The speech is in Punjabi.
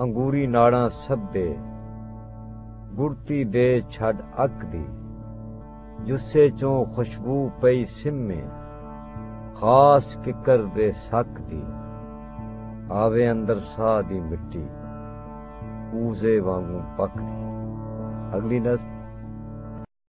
ਅੰਗੂਰੀ ਨਾੜਾਂ ਸੱਬੇ ਗੁਰਤੀ ਦੇ ਛੱਡ ਅੱਕ ਦੀ। ਜੁੱਸੇ ਚੋਂ ਖੁਸ਼ਬੂ ਪਈ ਸਿੰਮੇ। ਖਾਸ ਕਿਕਰ ਦੇ ਸੱਕ ਦੀ। ਆਵੇ ਅੰਦਰ ਸਾਹ ਦੀ ਮਿੱਟੀ। ਕੂਜ਼ੇ ਵਾਂਗੂ ਪੱਕਦੀ। ਅਗਲੀ ਨਜ਼ਮ